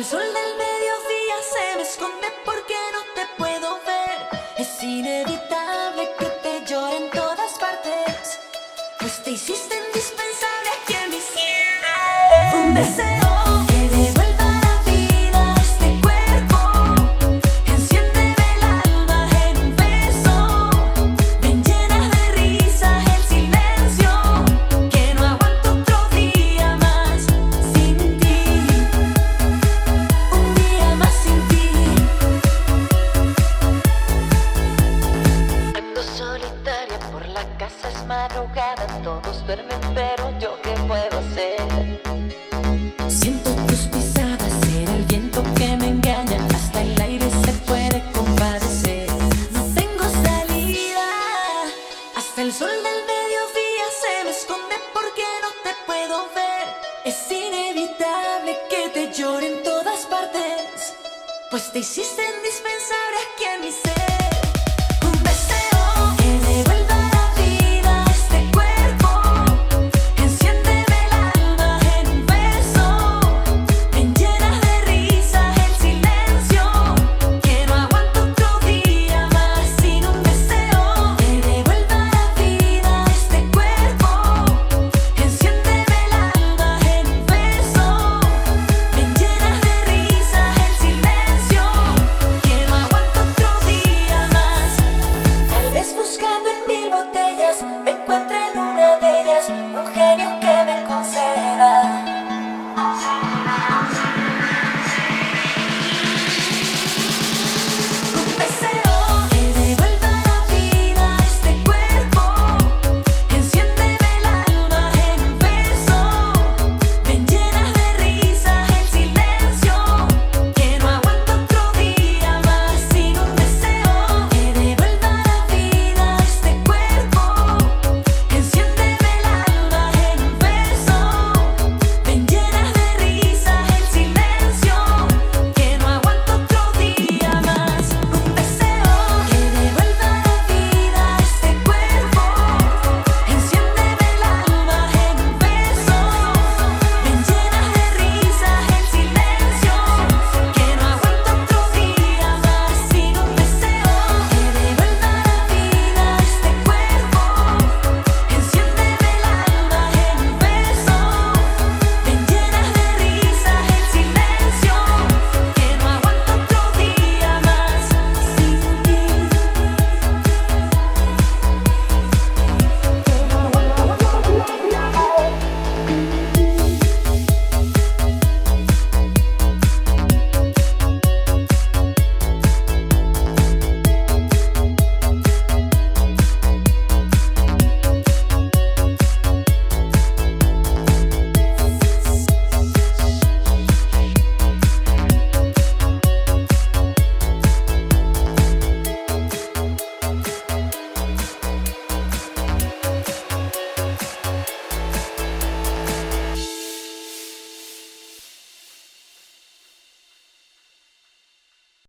El sol del mediodía se me esconde porque no te puedo ver. Es inevitable que te llore en todas partes. Pues te hiciste indispensable aquí en mi cielo. Un deseo todos duermen, pero yo qué puedo hacer. Siento tus pisadas en el viento que me engaña, hasta el aire se puede compadecer. No tengo salida, hasta el sol del mediodía se me esconde porque no te puedo ver. Es inevitable que te llore en todas partes, pues te hiciste